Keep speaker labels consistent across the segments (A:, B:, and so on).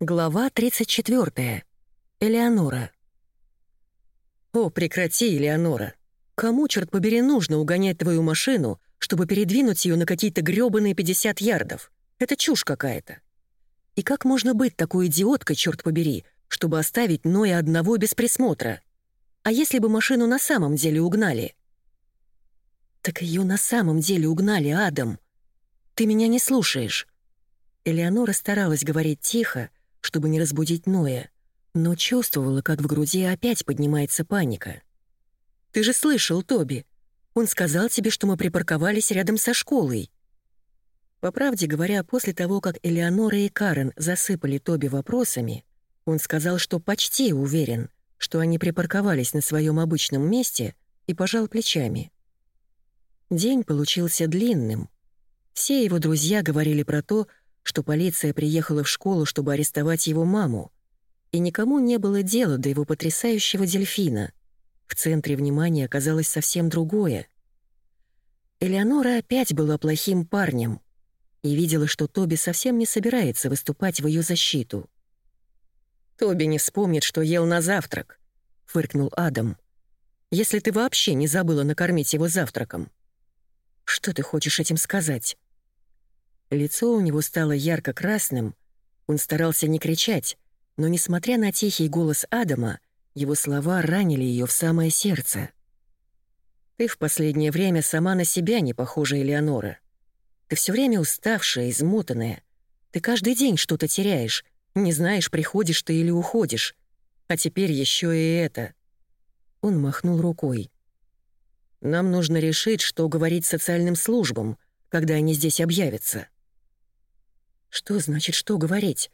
A: Глава 34. Элеонора. «О, прекрати, Элеонора! Кому, черт побери, нужно угонять твою машину, чтобы передвинуть ее на какие-то грёбаные 50 ярдов? Это чушь какая-то. И как можно быть такой идиоткой, черт побери, чтобы оставить Ноя одного без присмотра? А если бы машину на самом деле угнали?» «Так ее на самом деле угнали, Адам. Ты меня не слушаешь». Элеонора старалась говорить тихо, чтобы не разбудить Ноя, но чувствовала, как в груди опять поднимается паника. «Ты же слышал, Тоби. Он сказал тебе, что мы припарковались рядом со школой». По правде говоря, после того, как Элеонора и Карен засыпали Тоби вопросами, он сказал, что почти уверен, что они припарковались на своем обычном месте и пожал плечами. День получился длинным. Все его друзья говорили про то, что полиция приехала в школу, чтобы арестовать его маму, и никому не было дела до его потрясающего дельфина. В центре внимания оказалось совсем другое. Элеонора опять была плохим парнем и видела, что Тоби совсем не собирается выступать в ее защиту. «Тоби не вспомнит, что ел на завтрак», — фыркнул Адам. «Если ты вообще не забыла накормить его завтраком». «Что ты хочешь этим сказать?» Лицо у него стало ярко-красным. Он старался не кричать, но, несмотря на тихий голос Адама, его слова ранили ее в самое сердце. «Ты в последнее время сама на себя не похожа, Элеонора. Ты все время уставшая, измотанная. Ты каждый день что-то теряешь, не знаешь, приходишь ты или уходишь. А теперь еще и это». Он махнул рукой. «Нам нужно решить, что говорить социальным службам, когда они здесь объявятся». Что значит, что говорить?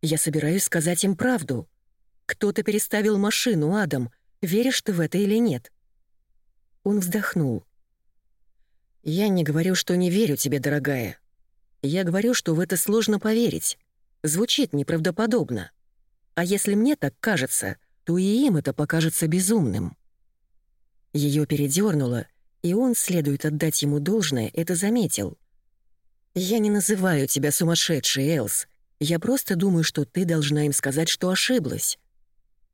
A: Я собираюсь сказать им правду. Кто-то переставил машину, Адам. Веришь ты в это или нет? Он вздохнул. Я не говорю, что не верю тебе, дорогая. Я говорю, что в это сложно поверить. Звучит неправдоподобно. А если мне так кажется, то и им это покажется безумным. Ее передернуло, и он, следует отдать ему должное, это заметил — «Я не называю тебя сумасшедшей, Элс. Я просто думаю, что ты должна им сказать, что ошиблась.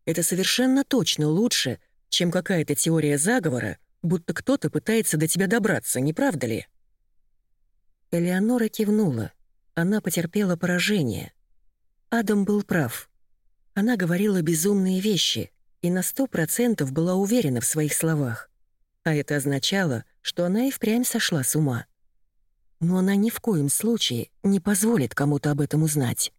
A: Это совершенно точно лучше, чем какая-то теория заговора, будто кто-то пытается до тебя добраться, не правда ли?» Элеонора кивнула. Она потерпела поражение. Адам был прав. Она говорила безумные вещи и на сто процентов была уверена в своих словах. А это означало, что она и впрямь сошла с ума но она ни в коем случае не позволит кому-то об этом узнать.